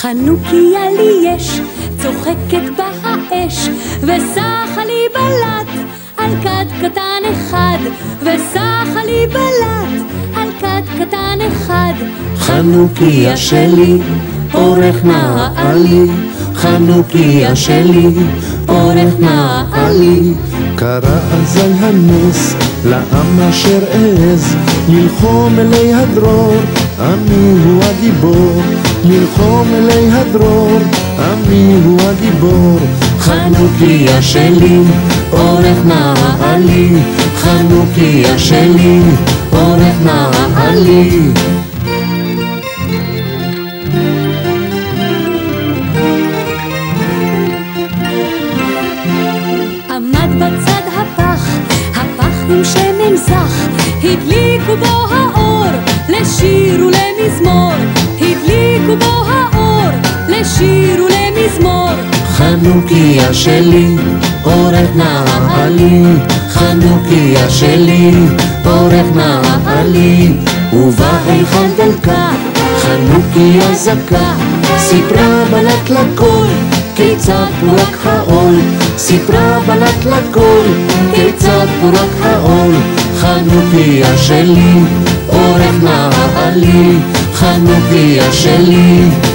חנוכיה לי יש, צוחקת בה האש, וסחה לי בלט על כד קטן אחד, וסחה לי בלט על כד קטן אחד. חנוכיה שלי, אורך נעלי, חנוכיה שלי, אורך נעלי. קרא אזי הנס לעם אשר העז ללחום אלי הדרור, עמי הוא הגיבור, ללחום אלי הדרור, עמי הוא הגיבור. חנוכיה שלי, אורך נעלי, חנוכיה שלי, אורך נעלי. עמד בצד הפח, הפח עם שמן זך, הדליקו בו ולמזמור. חנוכיה שלי, אורך נעלי, חנוכיה שלי, אורך נעלי, ובהיכל דלקה, חנוכיה זכה, סיפרה בלט לכל, כיצד פורק העול, סיפרה בלט לכל, כיצד פורק העול, חנוכיה שלי, אורך נעלי, חנוכיה שלי.